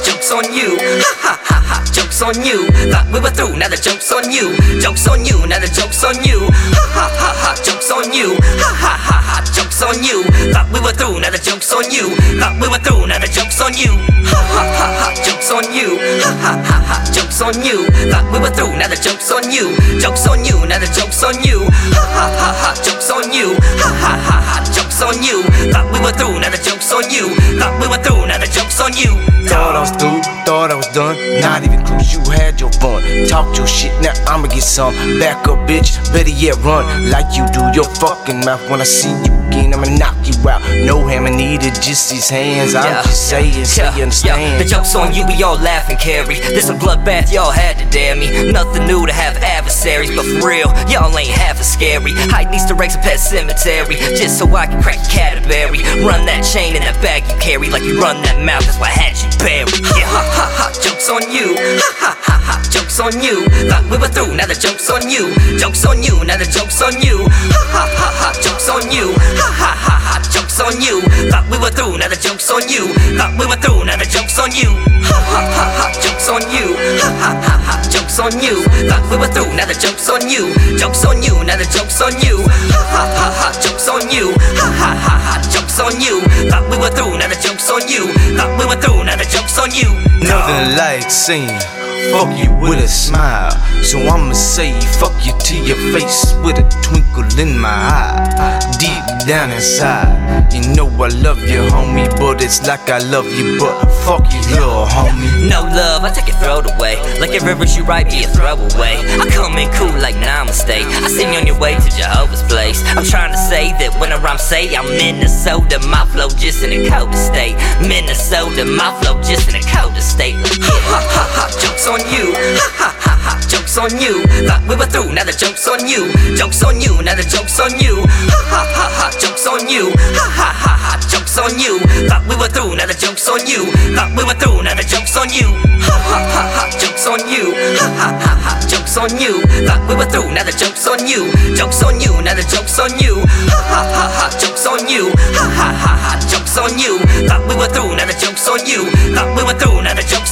jokes on you. Ha ha ha ha, jokes on you. Thought we were through, now the joke's on you. Jokes on you, now the joke's on you. Ha ha ha ha, jokes on you. Ha ha ha ha, jokes on you. Thought we were through, now the joke's on you. Thought we were through, now the joke's on you. Ha ha ha ha, jokes on you. Ha ha ha ha, jokes on you. Thought we were through, now the joke's on you. Jokes on you, now the joke's on you. Ha ha ha ha, Thought we were through, now the joke's on you. Thought I was through, thought I was done. Not even close, you had your fun. Talk your shit, now I'ma get some. Back up, bitch, better yet run. Like you do your fucking mouth. When I see you again, I'ma knock you out. No hammer needed, just these hands. I'm just saying, say you understand. The joke's on you, we all laugh and carry. This a bloodbath, y'all had to dare me. Nothing new to have adversaries, but for real, y'all ain't half as scary. Hide Easter eggs in pet cemetery, just so I can crack Canterbury. Run that chain in that bag you carry, like you run that mouth, that's why I had you buried. Yeah, ha ha ha, joke's on you. Ha ha ha ha, joke's on you. Thought we were through, now the joke's on you. Joke's on you, now the joke's on you. Ha ha ha ha, joke's on you. Ha ha ha ha, joke's on you. Thought we were through, now the joke's on you. Thought we were through, now the joke's on you. On you. Thought we were through, now the joke's on you. Joke's on you, now the joke's on you. Ha ha ha ha, joke's on you. Ha ha ha ha, joke's on you. Thought we were through, now the joke's on you. Thought we were through, now the joke's on you. Nothing like saying fuck you with a smile. So I'ma say fuck you to your face with a twinkle in my eye. Down inside, you know I love you, homie, but it's like I love you, but fuck you, little homie. No love, I take it, throw away. Like every verse you write, be a throwaway. I come in cool like namaste. I see you on your way to Jehovah's place. I'm trying to say that when I rhyme, say I'm Minnesota. My flow just in a colder state. Minnesota, my flow just in a colder state. Ha ha ha ha, jokes on you. Ha ha ha ha, jokes on you. Thought we were through, now the joke's on you. Jokes on you, now the joke's on you. Ha jokes on you. Ha ha ha ha, jokes on you. Thought we were through, now the joke's on you. Thought we were through, now the joke's on you. Ha ha ha ha, jokes on you. Ha ha ha ha, jokes on you. Thought we were through, now the joke's on you. Jokes on you, now the joke's on you. Ha ha ha ha, jokes on you. Ha ha ha ha, jokes on you. Thought we were through, now the joke's on you. Thought we were through, now the joke's on